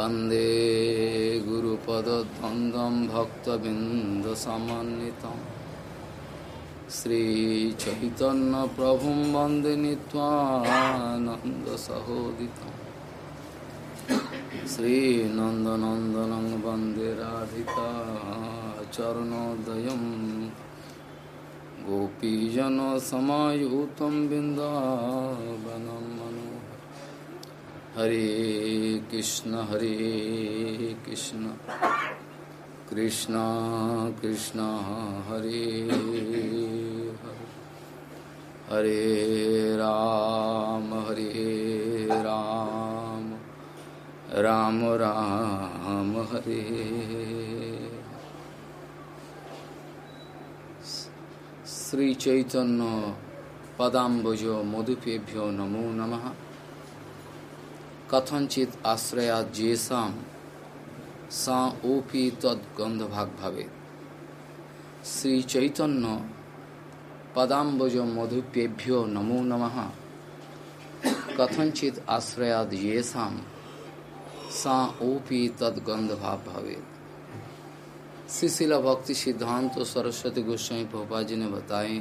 वंदे गुरुपदद्वन्द्वं भक्तबिन्दसमन्वितम् श्रीचैतन्यप्रभुं वंदे नीत्वानन्दसहोदितम् श्रीनन्दनन्दनं वंदे राधिका चरणोदयं। गोपीजनसमायुतं बिन्दावनं। मनो हरे कृष्ण हरे कृष्ण। कृष्ण कृष्ण, हरे हरे। राम हरे राम। राम राम, हरे। श्री चैतन्य पदाम्बुजो मधुपेभ्यो नमो नमः। कथनचित आश्रया जेसाम सा ओपी तद्गंध भाग भावे श्री चैतन्य पदाम्बुज मधुपेभ्यो नमो नम। कथनचित आश्रया येसाम सा ओपी तद्गंध भाव श्रीशिला भक्ति सिद्धांत तो सरस्वती गोस्वामी भोपा जी ने बताए,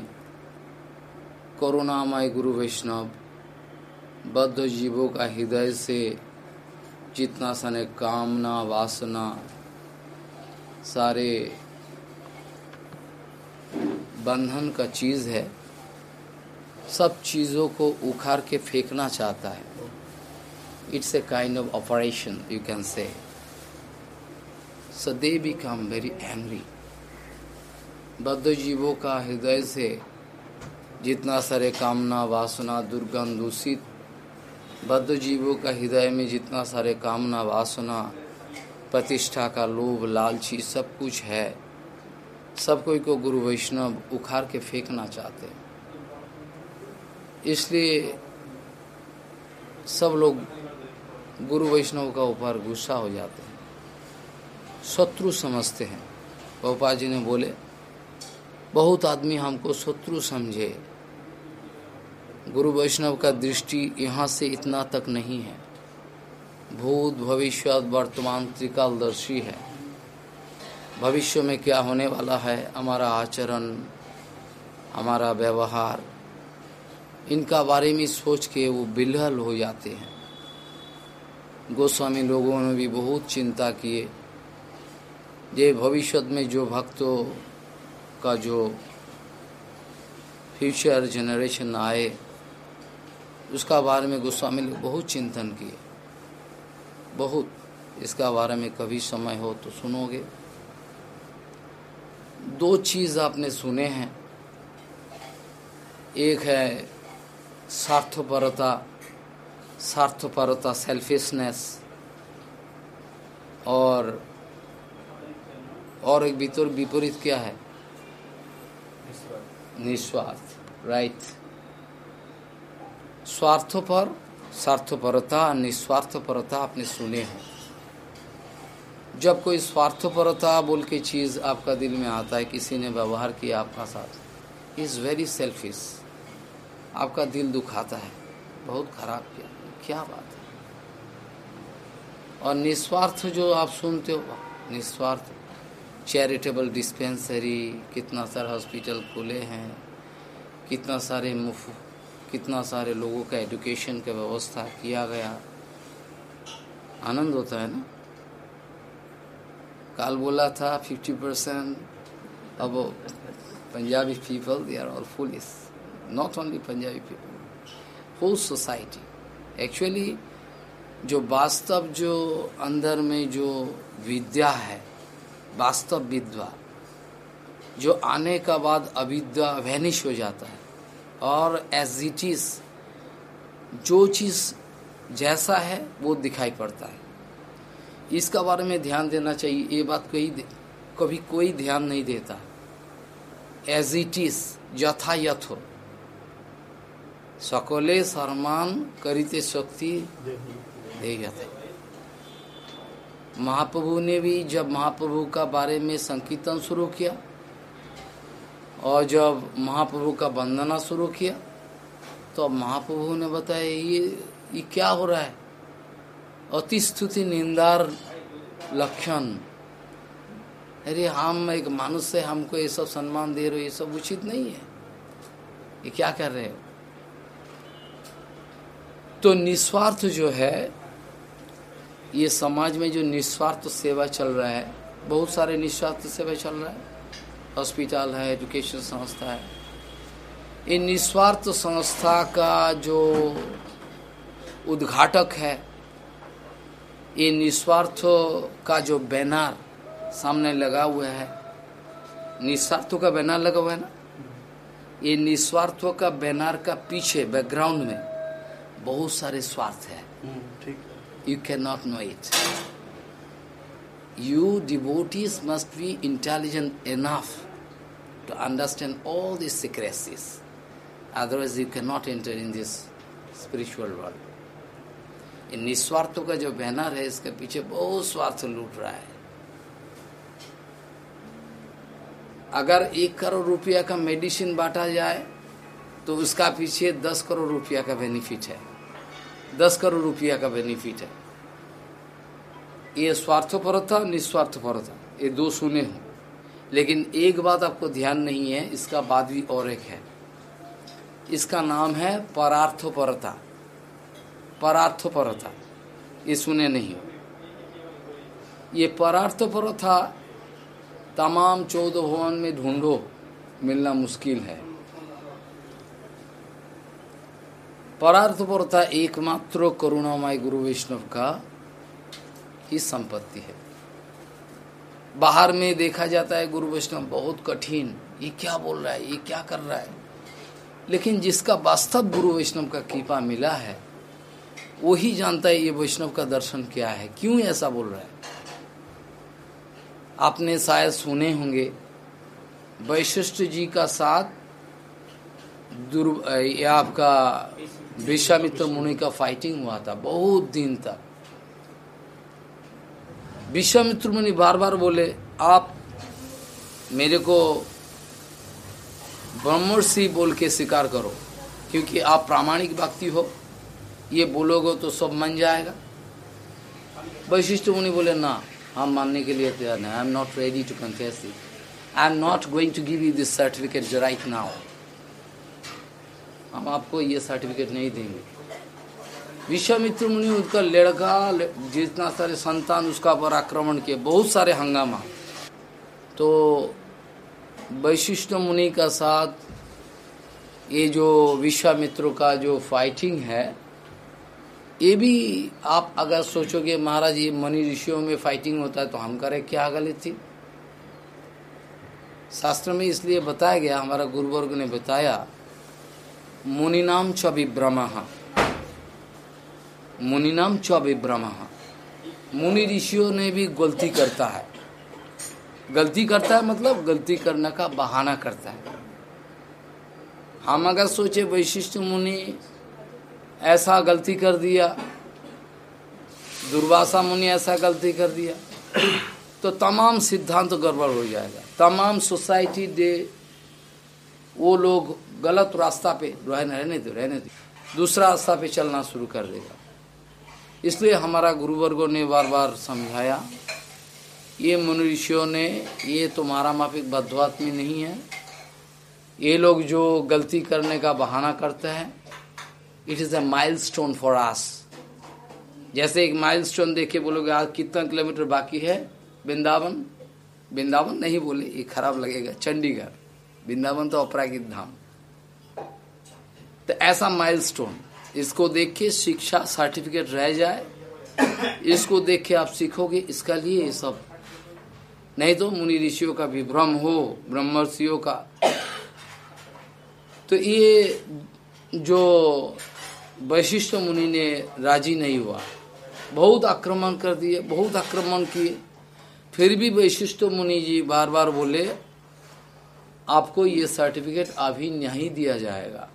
करुणामय गुरु वैष्णव बद्ध जीवों का हृदय से जितना सने कामना, वासना, सारे बंधन का चीज़ है, सब चीज़ों को उखाड़ के फेंकना चाहता है। It's a kind of operation you can say so they become very angry बद्ध जीवों का हृदय से जितना सारे कामना, वासना, दुर्गंध, दूषित बद्ध जीवों का हृदय में जितना सारे कामना वासना, प्रतिष्ठा का लोभ, लालची सब कुछ है। सब कोई को गुरु वैष्णव उखाड़ के फेंकना चाहते हैं। इसलिए सब लोग गुरु वैष्णव का ऊपर गुस्सा हो जाते हैं। शत्रु समझते हैं। गोपाल जी ने बोले, बहुत आदमी हमको शत्रु समझे। गुरु वैष्णव का दृष्टि यहाँ से इतना तक नहीं है। भूत भविष्य वर्तमान त्रिकालदर्शी है। भविष्य में क्या होने वाला है? हमारा आचरण, हमारा व्यवहार, इनका बारे में सोच के वो बिलहल हो जाते हैं। गोस्वामी लोगों ने भी बहुत चिंता किए। ये भविष्य में जो भक्तों का जो फ्यूचर जनरेशन आए उसका बारे में गोस्वामी लोग बहुत चिंतन किए। बहुत। इसका बारे में कभी समय हो तो सुनोगे। दो चीज़ आपने सुने हैं। एक है स्वार्थपरता स्वार्थपरता सेल्फिशनेस और और एक भीतर विपरीत क्या है? निस्वार्थ। राइट स्वार्थपर स्वार्थपरता निस्वार्थपरता आपने सुने हैं। जब कोई स्वार्थपरता बोल के चीज़ आपका दिल में आता है, किसी ने व्यवहार किया आपका साथ इज़ वेरी सेल्फिश आपका दिल दुखाता है, बहुत खराब किया। क्या बात है? और निस्वार्थ जो आप सुनते हो, निस्वार्थ चैरिटेबल डिस्पेंसरी कितना सारे हॉस्पिटल खुले हैं, कितना सारे मुफ़्त कितना सारे लोगों का एजुकेशन का व्यवस्था किया गया। आनंद होता है ना? काल बोला था फिफ्टी परसेंट अब Punjabi people they are all fools not only Punjabi people whole society actually जो वास्तव जो अंदर में जो विद्या है, वास्तव विद्या जो आने का बाद अविद्या वैनिश हो जाता है। और एज इट इज़ जो चीज़ जैसा है, वो दिखाई पड़ता है। इसका बारे में ध्यान देना चाहिए। ये बात कोई कभी कोई ध्यान नहीं देता। एज इट इज़ यथा यथ सकले सम्मान करिते शक्ति दे महाप्रभु ने भी जब महाप्रभु का बारे में संकीर्तन शुरू किया और जब महाप्रभु का वंदना शुरू किया तो अब महाप्रभु ने बताया, ये ये क्या हो रहा है? अति स्तुति निंदार लक्षण। अरे, हम एक मानुष से हमको ये सब सम्मान दे रहे हो, ये सब उचित नहीं है। ये क्या कर रहे हो? तो निस्वार्थ जो है, ये समाज में जो निस्वार्थ सेवा चल रहा है, बहुत सारे निस्वार्थ सेवा चल रहा है। हॉस्पिटल है एजुकेशन संस्था है। ये निस्वार्थ संस्था का जो उद्घाटक है ये निस्वार्थ का जो बैनर सामने लगा हुआ है निस्वार्थों का बैनर लगा हुआ है ना? ये निस्वार्थ का बैनर का पीछे बैकग्राउंड में बहुत सारे स्वार्थ है। You can not know it you devotees must be intelligent enough to understand all these secrecies. Otherwise you cannot enter in this spiritual world. इन निस्वार्थों का जो बैनर है इसके पीछे बहुत स्वार्थ लूट रहा है अगर एक करोड़ रुपया का मेडिसिन बांटा जाए तो उसका पीछे दस करोड़ रुपया का बेनिफिट है दस करोड़ रुपया का बेनिफिट है ये स्वार्थपरता, निस्वार्थपरता, ये दो सुने हो। लेकिन एक बात आपको ध्यान नहीं है, इसका बाद भी और एक है। इसका नाम है परार्थपरता। परार्थपरता, ये सुने नहीं। ये परार्थपरता, तमाम चौदह भवन में ढूंढो, मिलना मुश्किल है। परार्थपरता एकमात्र करुणामय गुरु वैष्णव का ही संपत्ति है। बाहर में देखा जाता है गुरु वैष्णव बहुत कठिन, ये क्या बोल रहा है, ये क्या कर रहा है? लेकिन जिसका वास्तव गुरु वैष्णव का कृपा मिला है, वो ही जानता है ये वैष्णव का दर्शन क्या है। क्यों ऐसा बोल रहा है? आपने शायद सुने होंगे वैशिष्ट जी का साथ दुर् आपका विश्वामित्र मुनि का फाइटिंग हुआ था, बहुत दिन तक। विश्वामित्र मुनि बार बार बोले, आप मेरे को ब्रह्मर्षि बोल के स्वीकार करो, क्योंकि आप प्रामाणिक व्यक्ति हो। ये बोलोगे तो सब मन जाएगा। वैशिष्ट मुनि बोले, ना, हम मानने के लिए तैयार नहीं। I am not ready to confess I am not going to give you this certificate right now हम आपको ये सर्टिफिकेट नहीं देंगे। विश्वामित्र मुनि उसका लड़का जितना सारे संतान उसका पर आक्रमण किए, बहुत सारे हंगामा। तो वैशिष्ट मुनि का साथ ये जो विश्वामित्र का जो फाइटिंग है, ये भी आप अगर सोचोगे, महाराज ये मनी ऋषियों में फाइटिंग होता है तो हम करें क्या गलत? शास्त्र में इसलिए बताया गया, हमारा गुरुवर्ग ने बताया, मुनि नाम च विभ्रम मुनिनाम च विभ्रम मुनि ऋषियों ने भी गलती करता है। गलती करता है मतलब गलती करने का बहाना करता है। हम अगर सोचे वैशिष्ट मुनि ऐसा गलती कर दिया, दुर्वासा मुनि ऐसा गलती कर दिया तो तमाम सिद्धांत तो गड़बड़ हो जाएगा। तमाम सोसाइटी दे वो लोग गलत रास्ता पे रहने दो रहने दो। दूसरा रास्ता पे चलना शुरू कर देगा। इसलिए हमारा गुरुवर्गो ने बार बार समझाया, ये मनुष्यों ने, ये तुम्हारा माफिक बद्धवात्मी नहीं है। ये लोग जो गलती करने का बहाना करते हैं it is a milestone for us जैसे एक माइल स्टोन देख बोलोगे, आज कितना किलोमीटर बाकी है? वृंदावन? वृंदावन नहीं बोले, ये खराब लगेगा। चंडीगढ़। वृंदावन तो अपरागित धाम। तो ऐसा माइल स्टोन इसको देख के शिक्षा सर्टिफिकेट रह जाए। इसको देख के आप सीखोगे, इसका लिए ये सब। नहीं तो मुनि ऋषियों का भी भ्रम हो, ब्रह्मर्षियों का। तो ये जो वैशिष्ट मुनि ने राज़ी नहीं हुआ। बहुत आक्रमण कर दिए, बहुत आक्रमण किए। फिर भी वैशिष्ट मुनि जी बार बार बोले, आपको ये सर्टिफिकेट अभी नहीं दिया जाएगा।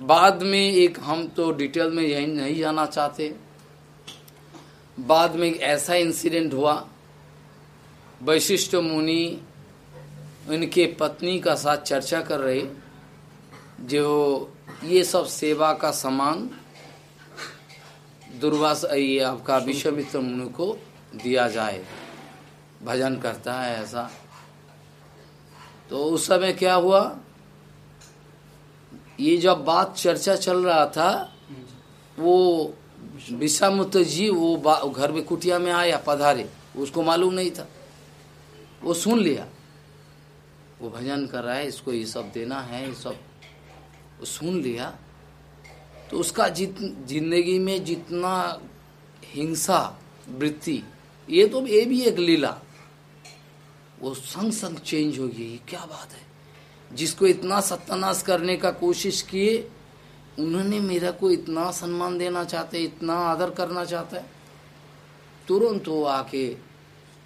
बाद में एक हम तो डिटेल में यही नहीं जाना चाहते। बाद में एक ऐसा इंसिडेंट हुआ, वैशिष्ट मुनि उनके पत्नी का साथ चर्चा कर रहे, जो ये सब सेवा का सामान दुर्वास, ये आपका विश्वमित्र मुनि को दिया जाए। भजन करता है ऐसा। तो उस समय क्या हुआ? ये जब बात चर्चा चल रहा था, वो विश्वामित्र जी वो घर में कुटिया में आया पधारे, उसको मालूम नहीं था। वो सुन लिया। वो भजन कर रहा है, इसको ये सब देना है, ये सब। वो सुन लिया। तो उसका जित, ज़िंदगी में जितना हिंसा, वृत्ति, ये तो ये भी एक लीला। वो संग संग चेंज हो गई। क्या बात है? जिसको इतना सत्यानाश करने का कोशिश किए उन्होंने मेरा को इतना सम्मान देना चाहते, इतना आदर करना चाहता। है तुरंत वो आके,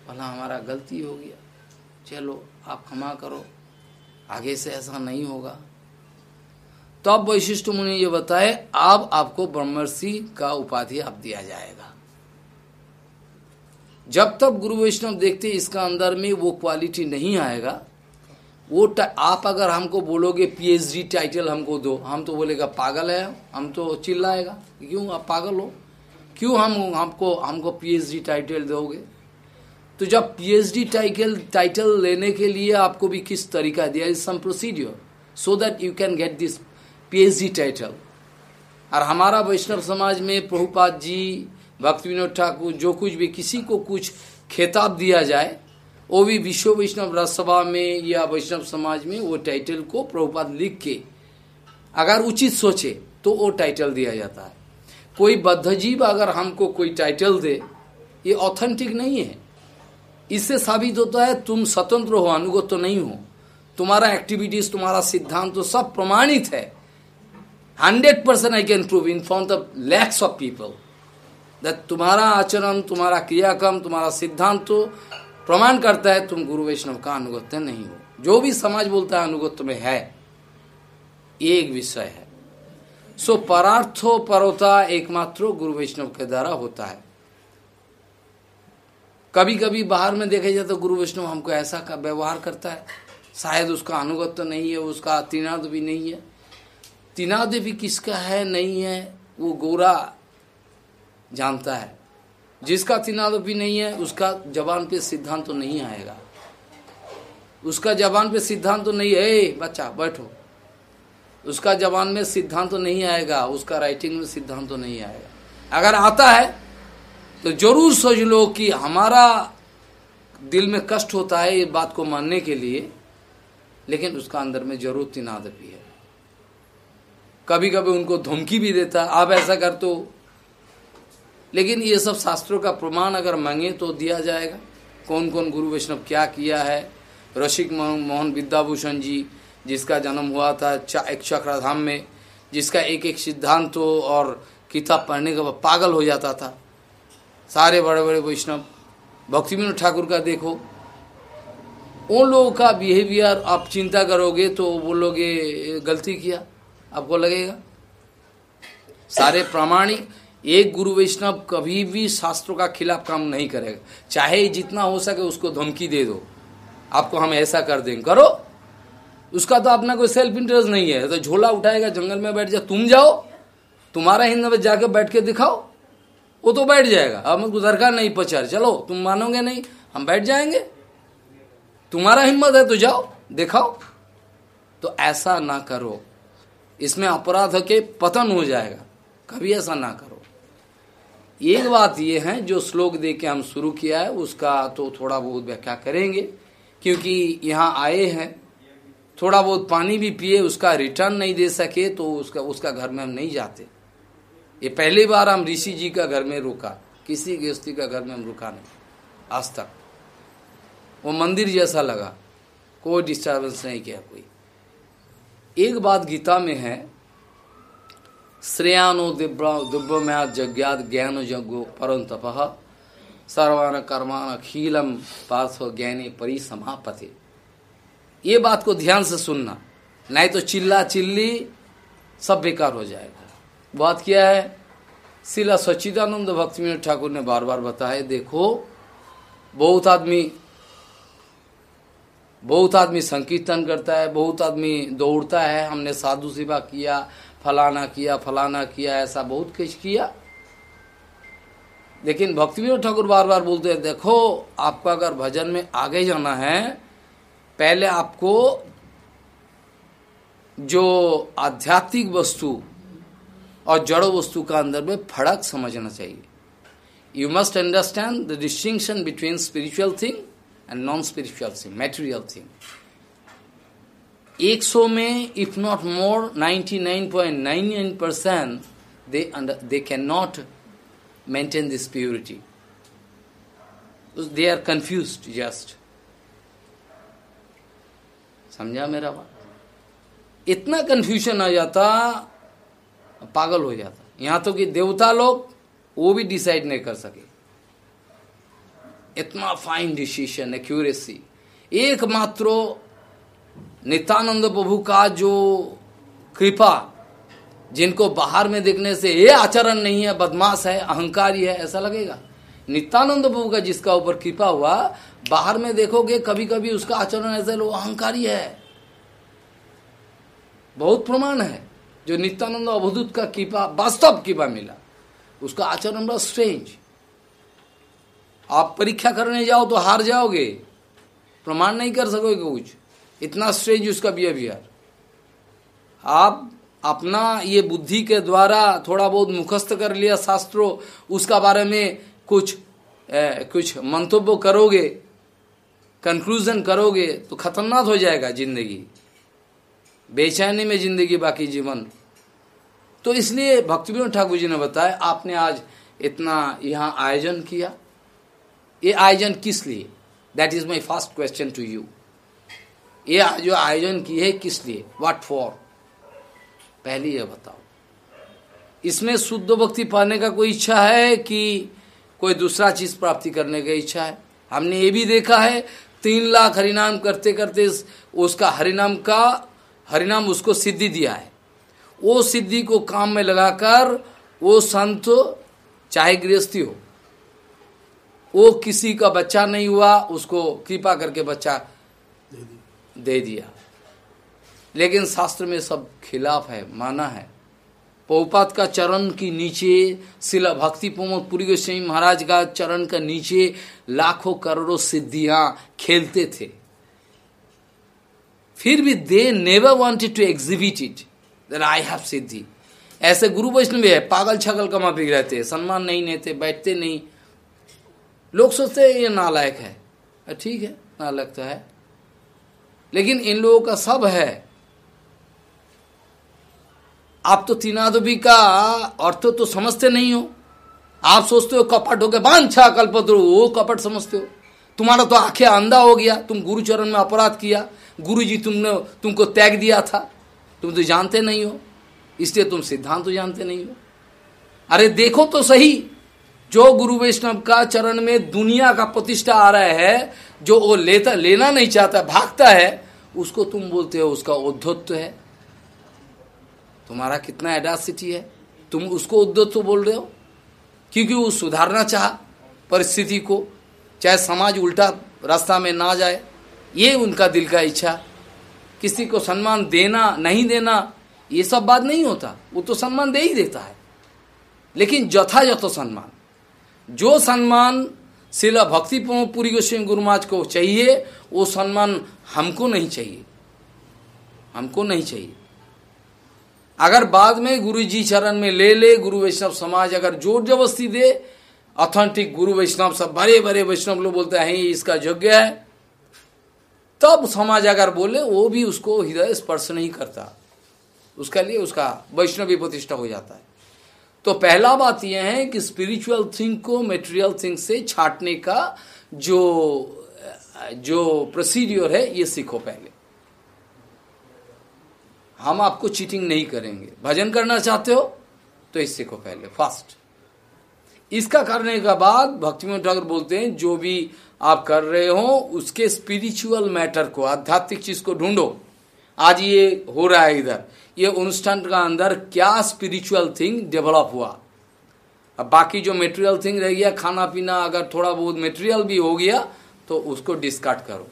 भला हमारा गलती हो गया। चलो, आप क्षमा करो। आगे से ऐसा नहीं होगा। तो अब वैशिष्ट मुनि ये बताए, अब आपको ब्रह्मर्षि का उपाधि आप दिया जाएगा। जब तक गुरु वैष्णव देखते इसका अंदर में वो क्वालिटी नहीं आएगा वो आप अगर हमको बोलोगे पीएचडी टाइटल हमको दो, हम तो बोलेगा पागल है, हम तो चिल्लाएगा, क्यों आप पागल हो? क्यों हम हमको हमको पीएचडी टाइटल दोगे? तो जब पीएचडी टाइटल टाइटल लेने के लिए आपको भी किस तरीका दिया is some procedure so that you can get this PhD title और हमारा वैष्णव समाज में प्रभुपाद जी, भक्ति विनोद ठाकुर, जो कुछ भी किसी को कुछ खिताब दिया जाए वो भी विश्व वैष्णव राजसभा में या वैष्णव समाज में वो टाइटल को प्रभुपाद लिख के अगर उचित सोचे तो वो टाइटल दिया जाता है। कोई बद्धजीव अगर हमको कोई टाइटल दे, ये ऑथेंटिक नहीं है। इससे साबित होता है, तुम स्वतंत्र हो, अनुगत तो नहीं हो। तुम्हारा एक्टिविटीज़ तुम्हारा सिद्धांत तो सब प्रमाणित है। Hundred percent I can prove in front of lakhs of people that तुम्हारा आचरण, तुम्हारा क्रियाक्रम, तुम्हारा सिद्धांत तो प्रमाण करता है, तुम गुरु वैष्णव का अनुगत्य नहीं हो। जो भी समाज बोलता है, अनुगत्य में है। एक विषय है। सो परार्थो परोता एकमात्र गुरु वैष्णव के द्वारा होता है। कभी कभी बाहर में देखा जाए तो गुरु वैष्णव हमको ऐसा का व्यवहार करता है। शायद उसका अनुगत्य नहीं है, उसका तीनाद भी नहीं है। तीनाद भी किसका है, नहीं है, वो गोरा जानता है। जिसका भी नहीं है, उसका जबान पे सिद्धांत तो नहीं आएगा। उसका जबान पे सिद्धांत तो नहीं है। बच्चा, बैठो। उसका जबान में सिद्धांत तो नहीं आएगा, उसका राइटिंग में सिद्धांत तो नहीं आएगा। अगर आता है तो ज़रूर सोच लो कि हमारा दिल में कष्ट होता है ये बात को मानने के लिए, लेकिन उसका अंदर में ज़रूर तिनाद भी है। कभी कभी उनको धमकी भी देता आप ऐसा कर तो लेकिन ये सब शास्त्रों का प्रमाण अगर मांगे तो दिया जाएगा। कौन कौन गुरु वैष्णव क्या किया है? रसिक मोहन विद्याभूषण जी, जिसका जन्म हुआ था एक चक्राधाम में, जिसका एक एक सिद्धांत तो और किताब पढ़ने के बाद पागल हो जाता था। सारे बड़े बड़े वैष्णव भक्ति विनोद ठाकुर का देखो। उन लोगों का बिहेवियर आप चिंता करोगे तो बोलोगे गलती किया। आपको लगेगा? सारे प्रामाणिक एक गुरु वैष्णव कभी भी शास्त्रों का खिलाफ काम नहीं करेगा। चाहे जितना हो सके उसको धमकी दे दो। आपको हम ऐसा कर देंगे। करो। उसका तो अपना कोई सेल्फ इंटरेस्ट नहीं है। तो झोला उठाएगा, जंगल में बैठ जाए तुम जाओ। तुम्हारा हिंद में जाके बैठ के दिखाओ। वो तो बैठ जाएगा। अब उधर का नहीं पचार चलो, तुम मानोगे नहीं, हम बैठ जाएँगे। तुम्हारा हिम्मत है तो जाओ, दिखाओ। तो ऐसा ना करो। इसमें अपराध के पतन हो जाएगा। कभी ऐसा ना करो। एक बात ये है, जो श्लोक दे के हम शुरू किया है, उसका तो थोड़ा बहुत व्याख्या करेंगे, क्योंकि यहाँ आए हैं, थोड़ा बहुत पानी भी पिए, उसका रिटर्न नहीं दे सके तो उसका उसका घर में हम नहीं जाते। ये पहली बार हम ऋषि जी का घर में रुका, किसी गृहस्थी का घर में हम रुका नहीं, आज तक। वो मंदिर जैसा लगा, कोई डिस्टर्बेंस नहीं किया कोई। एक बात गीता में है श्रेयानो दिव्यमया जज्ञात ज्ञान यज्ञो परम तप सर्वान कर्मान अखीलम पार्थ ज्ञानी परी समापते ये बात को ध्यान से सुनना नहीं तो चिल्ला चिल्ली सब बेकार हो जाएगा बात क्या है शिला सच्चिदानंद भक्ति ठाकुर ने बार बार बताया देखो बहुत आदमी बहुत आदमी संकीर्तन करता है, बहुत आदमी दौड़ता है, हमने साधु सेवा किया फलाना किया फलाना किया, ऐसा बहुत कुछ किया। लेकिन भक्ति विनोद ठाकुर बार बार बोलते हैं, देखो, आपको अगर भजन में आगे जाना है, पहले आपको जो आध्यात्मिक वस्तु और जड़ वस्तु का अंदर में फड़क समझना चाहिए। You must understand the distinction between spiritual thing and non spiritual thing material thing एक सौ में if not more ninety nine point nine nine percent they they can not maintain this purity they are confuse just समझा मेरा बात? इतना confusion आ जाता, पागल हो जाता। यहाँ तो कि देवता लोग, वो भी डिसाइड नहीं कर सके। इतना फाइन डिसीशन एक्यूरेसी एकमात्र नित्यानंद प्रभु का जो कृपा, जिनको बाहर में देखने से ये आचरण नहीं है, बदमाश है, अहंकारी है, ऐसा लगेगा? नित्यानंद प्रभु का जिसका ऊपर कृपा हुआ, बाहर में देखोगे कभी कभी उसका आचरण ऐसा लो, अहंकारी है। बहुत प्रमाण है, जो नित्यानंद अवधूत का कृपा, वास्तव कृपा मिला। उसका आचरण बड़ा स्ट्रेंज आप परीक्षा करने जाओ तो हार जाओगे। प्रमाण नहीं कर सकोगे कुछ। इतना स्ट्रेंज उसका बिहेवियर आप अपना ये बुद्धि के द्वारा थोड़ा बहुत मुखस्त कर लिया शास्त्रों उसका बारे में कुछ ए, कुछ मंतव्य करोगे कंक्लूजन करोगे तो खतरनाक हो जाएगा ज़िंदगी. बेचैनी में ज़िंदगी बाकी जीवन. तो इसलिए भक्ति विनोद ठाकुर जी ने बताया आपने आज इतना यहाँ आयोजन किया. ये आयोजन किस लिए? That is my first question to you ये जो आयोजन की है किस लिए? व्हाट फॉर पहले ये बताओ। इसमें शुद्ध भक्ति पाने का कोई इच्छा है कि कोई दूसरा चीज़ प्राप्ति करने की इच्छा है? हमने ये भी देखा है, तीन लाख हरिनाम करते करते उसका हरिनाम का हरिनाम उसको सिद्धि दिया है। वो सिद्धि को काम में लगाकर वो संत चाहे गृहस्थी हो, वो किसी का बच्चा नहीं हुआ, उसको कृपा करके बच्चा दे दिया। लेकिन शास्त्र में सब खिलाफ है, माना है। पौपात का चरण की नीचे, शिला भक्ति प्रमोद पुरी गोस्वामी महाराज का चरण का नीचे लाखों करोड़ों सिद्धियाँ खेलते थे। फिर भी they never wanted to exhibit it that I have सिद्धि ऐसे गुरु वैष्णव है, पागल छगल कमा भी रहते सम्मान नहीं लेते बैठते नहीं। लोग सोचते ये नालायक है। ठीक है, नालायक तो है। लेकिन इन लोगों का सब है। आप तो तीनादवी का अर्थ तो समझते नहीं हो। आप सोचते हो कपट हो गया बांछा कल्पत्रु, वो कपट समझते हो। तुम्हारा तो आँखें अंधा हो गया, तुम गुरुचरण में अपराध किया। गुरु जी तुमने, तुमको त्याग दिया था। तुम तो जानते नहीं हो, इसलिए तुम सिद्धांत तो जानते नहीं हो। अरे देखो तो सही, जो गुरु वैष्णव का चरण में दुनिया का प्रतिष्ठा आ रहा है, जो वो लेता, लेना नहीं चाहता, भागता है उसको तुम बोलते हो, उसका उद्धत्व है। तुम्हारा कितना एडासिटी है? तुम उसको उद्धत्व बोल रहे हो? क्योंकि वो सुधारना चाह परिस्थिति को, चाहे समाज उल्टा रास्ता में ना जाए, ये उनका दिल का इच्छा। किसी को सम्मान देना, नहीं देना, ये सब बात नहीं होता। वो तो सम्मान दे ही देता है। लेकिन जथाजथ सम्मान। जो सम्मान शिला भक्ति पूरी गोस्वामी गुरुमाज को चाहिए, वो सम्मान हमको नहीं चाहिए। हमको नहीं चाहिए। अगर बाद में गुरु जी चरण में ले ले, गुरु वैष्णव समाज अगर ज़ोर जबरस्ती दे ऑथेंटिक गुरु वैष्णव सब बड़े बड़े वैष्णव लोग बोलते हैं इसका योग्य है। तब समाज अगर बोले, वो भी उसको हृदय स्पर्श नहीं करता। उसके लिए उसका वैष्णवी प्रतिष्ठा हो जाता है। तो पहला बात यह है कि स्पिरिचुअल थिंग को मेटेरियल थिंग से छाटने का जो जो प्रोसीड्योर है, ये सीखो पहले। हम आपको चीटिंग नहीं करेंगे। भजन करना चाहते हो तो इस सीखो पहले फास्ट इसका करने के बाद भक्ति में ठाकुर बोलते हैं, जो भी आप कर रहे हो, उसके स्पिरिचुअल मैटर को, आध्यात्मिक चीज़ को ढूंढो। आज ये हो रहा है इधर। ये अनुष्ठान का अंदर क्या स्पिरिचुअल थिंग डेवलप हुआ। अब बाकी जो मेटेरियल थिंग रह गया, खाना पीना अगर थोड़ा बहुत मेटेरियल भी हो गया तो उसको डिस्कार्ड करो।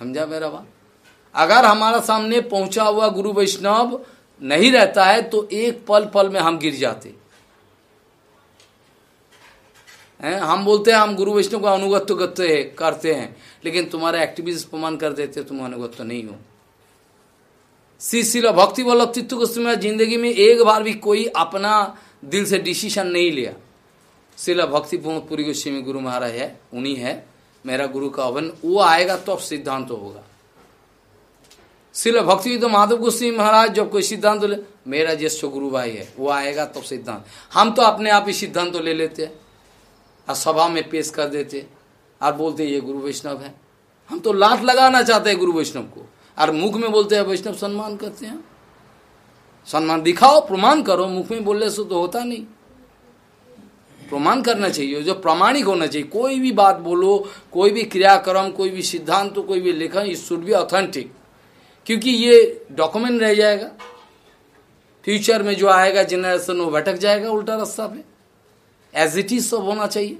समझा मेरा बात? अगर हमारा सामने पहुँचा हुआ गुरु वैष्णव नहीं रहता है तो एक पल पल में हम गिर जाते। हैं? हम बोलते हैं, हम गुरु वैष्णव का अनुगत्य करते करते हैं, लेकिन तुम्हारे एक्टिविटीज़ प्रमाण कर देते, तुम अनुगत्य नहीं हो। श्री शिला भक्ति वल्लभ चित्त गोस्वामी ज़िंदगी में एक बार भी कोई अपना दिल से डिसीशन नहीं लिया। शिला भक्ति पूरी गोस्वामी गुरु महाराज है, उन्हीं है, मेरा गुरु का अवन वो आएगा तो सिद्धांत तो होगा। शिल भक्ति तो माधव गोस्वामी महाराज जब कोई सिद्धांत तो ले, मेरा ज्येष्ठ गुरु भाई है, वो आएगा तो सिद्धांत। हम तो अपने आप ही सिद्धांत तो ले लेते हैं, और सभा में पेश कर देते और बोलते ये गुरु वैष्णव है। हम तो लात लगाना चाहते हैं गुरु वैष्णव को, और मुख में बोलते हैं, वैष्णव, सम्मान करते हैं। सम्मान दिखाओ, प्रमाण करो, मुख में बोलने से तो होता नहीं। प्रमाण करना चाहिए, जो प्रामाणिक होना चाहिए। कोई भी बात बोलो, कोई भी क्रियाक्रम, कोई भी सिद्धांत, कोई भी लेखन इट शुड बी ऑथेंटिक क्योंकि ये डॉक्यूमेंट रह जाएगा। फ्यूचर में जो आएगा जनरेशन वो भटक जाएगा उल्टा रास्ता पे। एज इट इज़ सब होना चाहिए।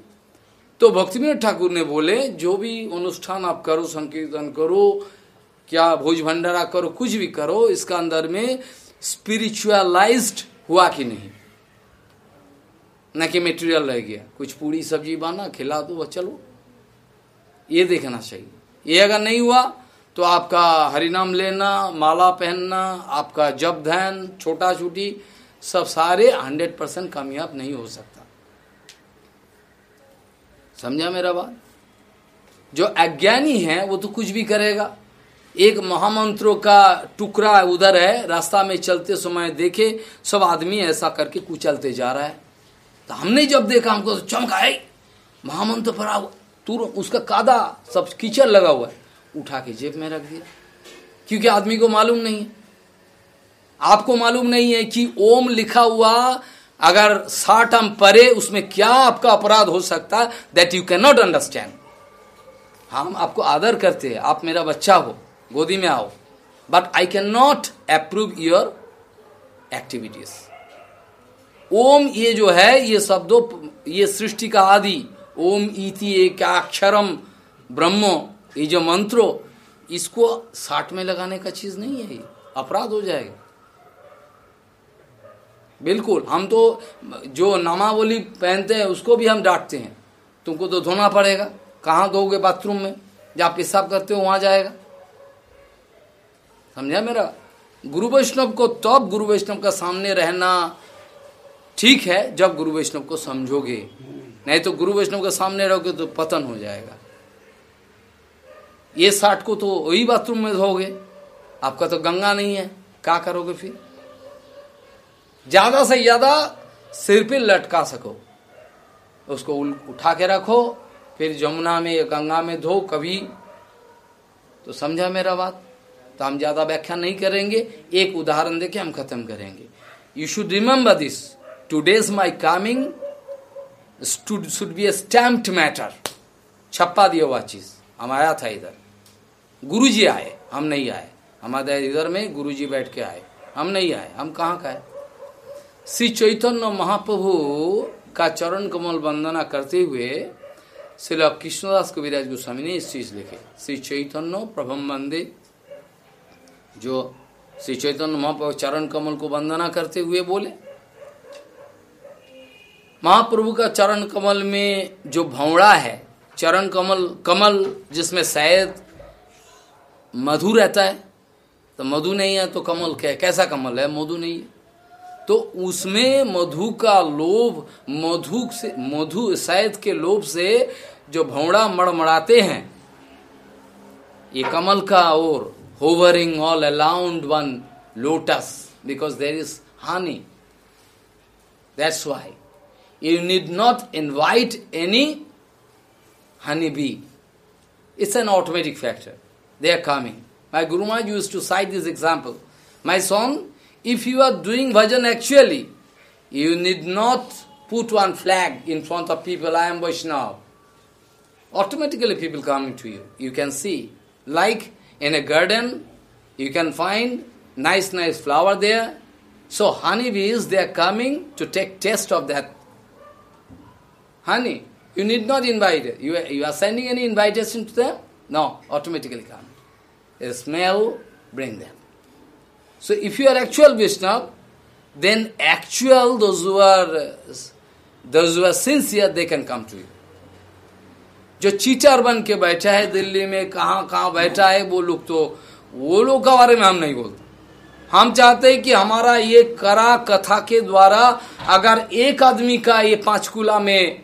तो भक्ति ठाकुर ने बोले, जो भी अनुष्ठान आप करो, संकीर्तन करो, क्या भोज भंडारा करो, कुछ भी करो, इसका अंदर में स्पिरिचुअलाइज्ड हुआ कि नहीं? न कि मेटेरियल रह गया। कुछ पूरी सब्ज़ी बना, खिला दो चलो। ये देखना चाहिए। ये अगर नहीं हुआ तो आपका हरिनाम लेना, माला पहनना, आपका जब ध्यान छोटा छोटी सब सारे हंड्रेड परसेंट कामयाब नहीं हो सकता। समझा मेरा बात? जो अज्ञानी है, वो तो कुछ भी करेगा। एक महामंत्रों का टुकड़ा उधर है, रास्ता में चलते समय देखे, सब आदमी ऐसा करके कुचलते जा रहा है। तो हमने जब देखा, हमको तो चमका है महामंत्र पड़ा हुआ तुरंत उसका कादा, सब कीचड़ लगा हुआ है। उठा के जेब में रख दिया। क्योंकि आदमी को मालूम नहीं है। आपको मालूम नहीं है कि ओम लिखा हुआ, अगर साठ हम परे उसमें क्या आपका अपराध हो सकता that you can not understand हम आपको आदर करते हैं। आप मेरा बच्चा हो, गोदी में आओ। But I can not approve your activities ओम ये जो है, ये शब्दों, ये सृष्टि का आदि। ओम इति एक अक्षरम ब्रह्म, ये जो मंत्रो, इसको साठ में लगाने का चीज़ नहीं है अपराध हो जाएगा। बिल्कुल, हम तो जो नामावली पहनते हैं, उसको भी हम डांटते हैं। तुमको तो धोना पड़ेगा। कहाँ धोगे बाथरूम में? जहाँ पेशाब करते हो, वहाँ जाएगा। समझा मेरा? गुरु वैष्णव को तब गुरु वैष्णव का सामने रहना ठीक है, जब गुरु वैष्णव को समझोगे, नहीं तो गुरु वैष्णव के सामने रहोगे तो पतन हो जाएगा। ये साठ को तो वही बाथरूम में धोगे आपका तो गंगा नहीं है, क्या करोगे फिर? ज़्यादा से ज़्यादा सिर पे लटका सको, उसको उठा के रखो, फिर जमुना में या गंगा में धो कभी। तो समझा मेरा बात? तो हम ज़्यादा व्याख्या नहीं करेंगे, एक उदाहरण देके हम खत्म करेंगे। You should remember this today's my coming should be a stamped matter छप्पा दिया हुआ चीज़। हम आया था इधर। गुरुजी आए। हम नहीं आए। हमारे इधर में गुरुजी बैठ के आए। हम नहीं आए। हम कहाँ का है? श्री चैतन्य महाप्रभु का चरण कमल वंदना करते हुए श्री कृष्णदास कविराज गोस्वामी ने इस चीज़ लिखे। श्री चैतन्य प्रभम वंदे। जो श्री चैतन्य महाप्रभु चरण कमल को वंदना करते हुए बोले महाप्रभु का चरण कमल में जो भौड़ा है, चरण कमल कमल जिसमें शायद मधु रहता है तो मधु नहीं है तो कमल क्या कैसा कमल है? मधु नहीं है। तो उसमें मधु का लोभ, मधु से, मधु शायद के लोभ से जो भौड़ा मड़मड़ाते हैं, ये कमल का और hovering all around one lotus because there is honey that's why You need not invite any honeybee. It's an automatic factor. They are coming. My Guru Maharaj used to cite this example. My son, if you are doing bhajan actually, you need not put one flag in front of people, I am Vaishnava. Automatically people coming to you. You can see. Like in a garden, you can find nice, nice flower there. So honeybees, they are coming to take taste of that honey. You need not invite it. You are, you are sending any invitation to them? No, automatically come a smell, bring them. So if you are actual Vishnu, then actual those who are sincere they can come to you जो cheater बन के बैठा है दिल्ली में कहाँ कहाँ बैठा है वो लोग तो वो लोग के बारे में हम नहीं बोलते हम चाहते हैं कि हमारा ये करा कथा के द्वारा अगर एक आदमी का ये पांचकुला में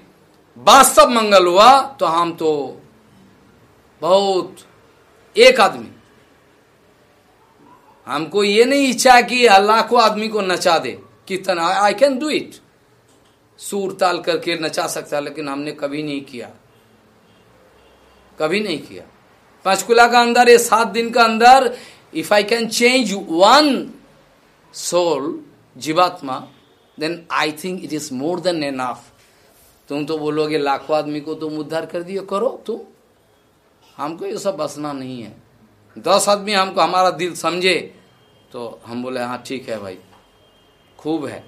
वास्तव मंगल हुआ तो हम तो बहुत एक आदमी। हमको ये नहीं इच्छा कि अल्लाह को आदमी को नचा दे। कितना आई कैन डू इट सूर ताल करके नचा सकता, लेकिन हमने कभी नहीं किया। कभी नहीं किया। पंचकुला का अंदर, ये सात दिन का अंदर if I can change one soul जीवात्मा then I think it is more than enough तुम तो बोलोगे लाखों आदमी को तुम उद्धार कर दियो करो तुम। हमको ये सब बसना नहीं है। दस आदमी हमको हमारा दिल समझे तो हम बोले हाँ ठीक है भाई। खूब है।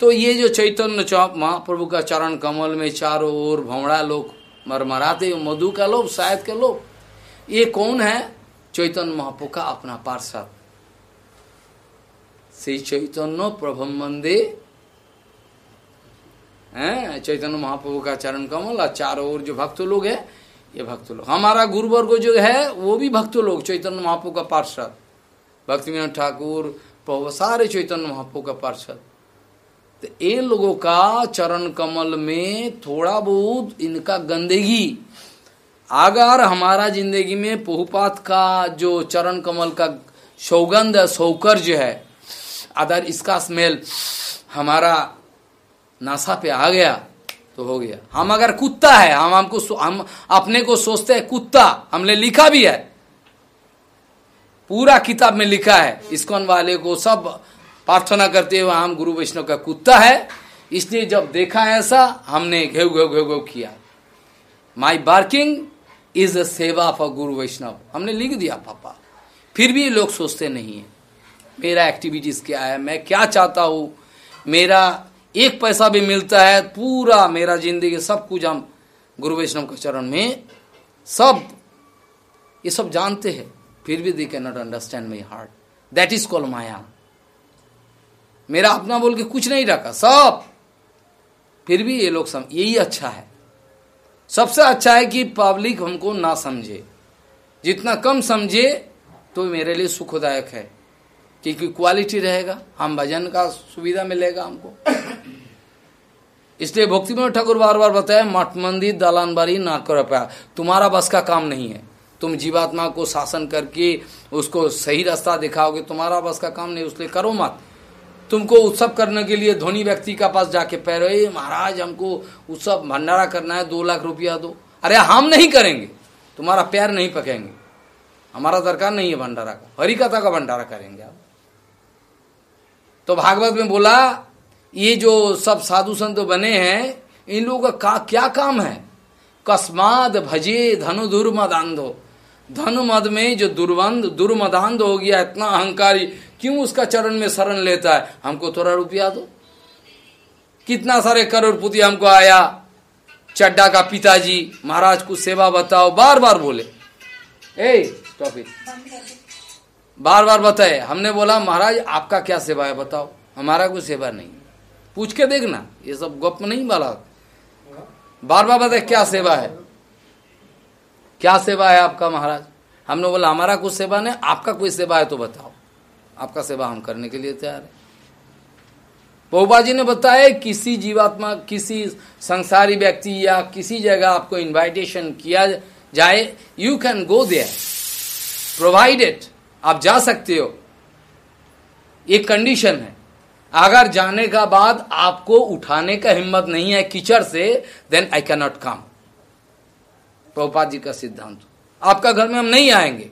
तो ये जो चैतन्य चौक, महाप्रभु का चरण कमल में चारों ओर भौड़ा लोग मरमराते मधु का लोग शायद के लोग ये कौन है? चैतन्य महाप्रभु का अपना पार्षद। श्री चैतन्य प्रभम मंदे हैं? चैतन्य महाप्रभु का चरण कमल और चारों ओर जो भक्त लोग है, ये भक्त लोग। हमारा गुरुवर्ग जो है, वो भी भक्त लोग, चैतन्य महाप्रभु का पार्षद। भक्ति ठाकुर सारे चैतन्य महाप्रभु का पार्षद। तो इन लोगों का चरण कमल में थोड़ा बहुत इनका गंदगी। अगर हमारा ज़िंदगी में बहुपात का जो चरण कमल का सौगंध, सौकर्ज है, अदर इसका स्मेल, हमारा नासा पे आ गया तो हो गया। हम अगर कुत्ता है, हम हमको हम अपने को सोचते हैं, कुत्ता, हमने लिखा भी है। पूरा किताब में लिखा है। इस्कॉन वाले को सब प्रार्थना करते हुए, हम गुरु वैष्णव का कुत्ता है। इसलिए जब देखा ऐसा, हमने घेव घेव घेव घेव किया। माई बार्किंग इज़ अ सेवा फॉर गुरु वैष्णव। हमने लिख दिया, पापा। फिर भी लोग सोचते नहीं है। मेरा एक्टिविटीज़ क्या है? मैं क्या चाहता हूँ? मेरा एक पैसा भी मिलता है, पूरा मेरा ज़िंदगी, सब कुछ हम गुरु वैष्णव के चरण में सब, ये सब जानते हैं। फिर भी they can not understand my heart that is called maya. मेरा अपना बोल के कुछ नहीं रखा, सब। फिर भी ये लोग सम, यही अच्छा है। सबसे अच्छा है कि पब्लिक हमको ना समझे। जितना कम समझे तो मेरे लिए सुखदायक है। क्योंकि क्वालिटी रहेगा, हम भजन का सुविधा मिलेगा हमको। इसलिए भक्ति में ठाकुर बार बार बताए, मठ मंदिर दलान बारी ना कर पाया तुम्हारा बस का काम नहीं है। तुम जीवात्मा को शासन करके उसको सही रास्ता दिखाओगे, तुम्हारा बस का काम नहीं, उसलिए करो मत। तुमको उत्सव करने के लिए धोनी व्यक्ति का पास जाके पैर महाराज, हमको उत्सव भंडारा करना है, दो लाख रुपया दो। अरे हम नहीं करेंगे। तुम्हारा पैर नहीं पकेंगे। हमारा दरकार नहीं है भंडारा का। हरी कथा का भंडारा करेंगे आप। तो भागवत में बोला, ये जो सब साधु संत बने हैं, इन लोगों का क्या काम है? कस्माद भजे धनु दुर्मदांधो। धनु मद में जो दुर्वंध दुर्मदांध हो गया, इतना अहंकारी, क्यों उसका चरण में शरण लेता है? हमको थोड़ा रुपया दो। कितना सारे करोड़पति हमको आया? चड्डा का पिताजी, महाराज कुछ सेवा बताओ बार बार बोले। ए टॉपिक बार बार बताए, हमने बोला, महाराज, आपका क्या सेवा है, बताओ। हमारा कोई सेवा नहीं। पूछ के देखना, ये सब गप नहीं बोला बार बार बताए, क्या सेवा है? क्या सेवा है आपका, महाराज? हमने बोला, हमारा कुछ सेवा नहीं, आपका कोई सेवा है तो बताओ। आपका सेवा हम करने के लिए तैयार है। बहुबा जी ने बताया, किसी जीवात्मा, किसी संसारी व्यक्ति या किसी जगह आपको इनवाइटेशन किया जाए you can go there provided आप जा सकते हो। एक कंडीशन है। अगर जाने का बाद आपको उठाने का हिम्मत नहीं है कीचड़ से then I can not come Prabhupada ji का सिद्धांत। आपका घर में हम नहीं आएँगे।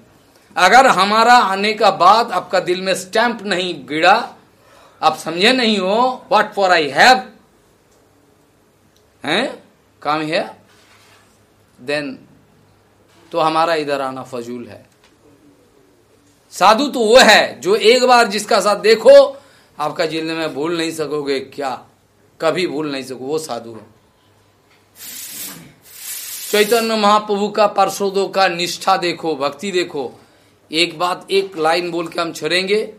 अगर हमारा आने का बाद आपका दिल में स्टैंप नहीं गिरा, आप समझे नहीं हो व्हाट फॉर आई हैव हैं? काम है? देन तो हमारा इधर आना फजूल है। साधु तो वो है जो एक बार जिसका साथ देखो, आपका ज़िले में भूल नहीं सकोगे। क्या? कभी भूल नहीं सको, वो साधु है। चैतन्य महाप्रभु का पार्षदों का निष्ठा देखो, भक्ति देखो। एक बात, एक लाइन बोल के हम छोड़ेंगे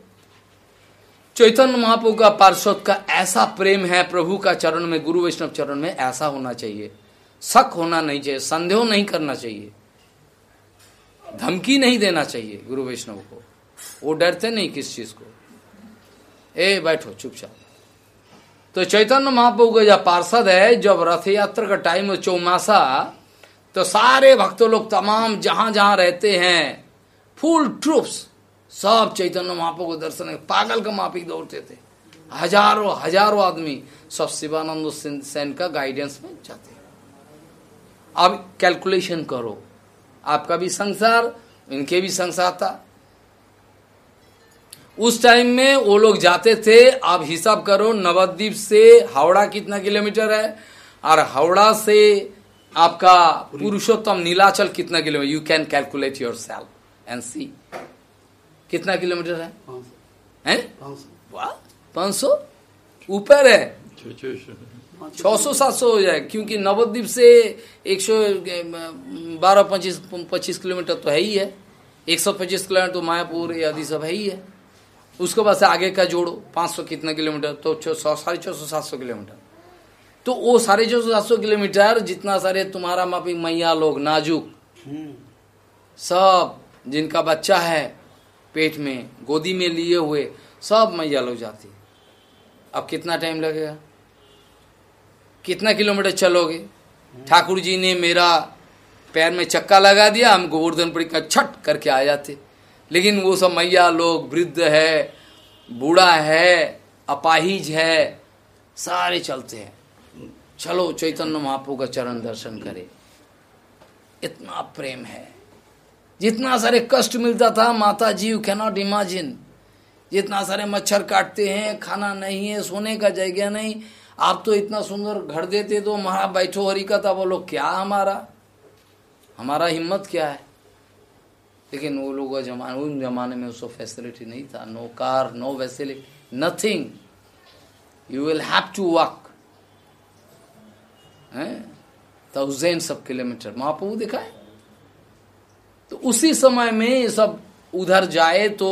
चैतन्य महाप्रभु का पार्षद का ऐसा प्रेम है, प्रभु का चरण में, गुरु वैष्णव चरण में ऐसा होना चाहिए। शक होना नहीं चाहिए, संदेह नहीं करना चाहिए। धमकी नहीं देना चाहिए गुरु वैष्णव को। वो डरते नहीं किस चीज़ को। ए, बैठो, चुपचाप। तो चैतन्य महाप्रभु का जब पार्षद है, जब रथ यात्रा का टाइम चौमासा तो सारे भक्तों लोग तमाम जहाँ जहाँ रहते हैं, फुल ट्रूप्स, सब चैतन्य महाप्रभु को दर्शन पागल का माफ़ी दौड़ते थे। हज़ारों हज़ारों आदमी सब शिवानंद सेन का गाइडेंस में जाते अब कैलकुलेशन करो। आपका भी संसार इनके भी संसार था। उस टाइम में वो लोग जाते थे आप हिसाब करो नवद्वीप से हावड़ा कितना किलोमीटर है? और हावड़ा से आपका पुरुषोत्तम नीलाचल कितना kilometre you can calculate yourself and see कितना किलोमीटर है? हैं? पाँच सौ। ऊपर है। छह सौ सात सौ हो जाए, क्योंकि नवद्वीप से एक सौ बारह पच्चीस पच्चीस किलोमीटर तो है ही है। एक सौ पच्चीस किलोमीटर तो मायापुर आदि सब है ही है। उसके बाद से आगे का जोड़ो, पाँच सौ कितना किलोमीटर तो सौ, साढ़े छः सौ, सात सौ किलोमीटर। तो वो साढ़े छह सौ, सात सौ किलोमीटर जितना सारे तुम्हारा मापी मैया लोग, नाजुक। सब जिनका बच्चा है पेट में, गोदी में लिए हुए, सब मैया लोग जाती। अब कितना टाइम लगेगा? कितना किलोमीटर चलोगे? ठाकुर जी ने मेरा पैर में चक्का लगा दिया हम गोवर्धन पड़ी का छट करके आ जाते। लेकिन वो सब मैया लोग, वृद्ध है, बूढ़ा है, अपाहिज है, सारे चलते हैं। चलो चैतन्य महापू का चरण दर्शन करे। इतना प्रेम है। जितना सारे कष्ट मिलता था, माता जी यू कैनॉट इमेजिन जितना सारे मच्छर काटते हैं, खाना नहीं है, सोने का जगह नहीं आप तो इतना सुंदर घर देते तो हमारा बैठो हरी का था बोलो क्या हमारा? हमारा हिम्मत क्या है? लेकिन वो लोग जमाने उन जमाने में उसको फैसिलिटी नहीं था। No car no facility nothing you will have to walk thousands of kilometres Mahaprabhu दिखाए तो उसी समय में ये सब उधर जाए तो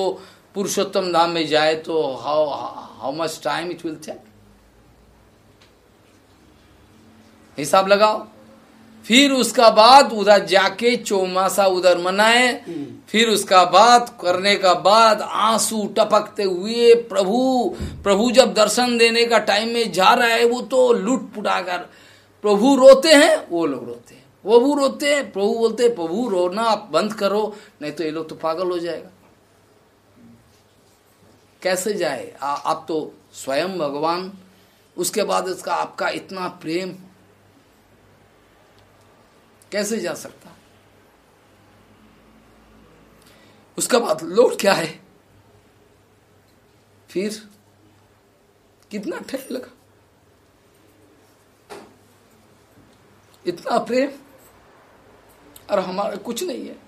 पुरुषोत्तम धाम में जाए तो how how much time it will take हिसाब लगाओ। फिर उसका बाद उधर जाके चौमासा उधर मनाए। फिर उसका बाद करने का बाद आँसू टपकते हुए प्रभु प्रभु जब दर्शन देने का टाइम में जा रहा है वो तो लुट पुटाकर प्रभु रोते हैं वो लोग रोते हैं। प्रभु रोते हैं प्रभु बोलते हैं प्रभु रोना आप बंद करो नहीं तो ये लोग तो पागल हो जाएगा। कैसे जाए? आ, आप तो स्वयं भगवान उसके बाद उसका आपका इतना प्रेम कैसे जा सकता? उसका बाद लोट क्या है? फिर कितना टाइम लगा? इतना प्रेम? और हमारा कुछ नहीं है।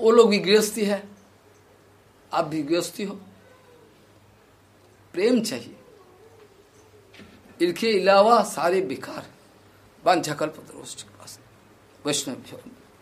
वो लोग भी गृहस्थी है, आप भी गृहस्थी हो। प्रेम चाहिए। इनके अलावा सारे बेकार बांझा कल्प पास। वैष्णव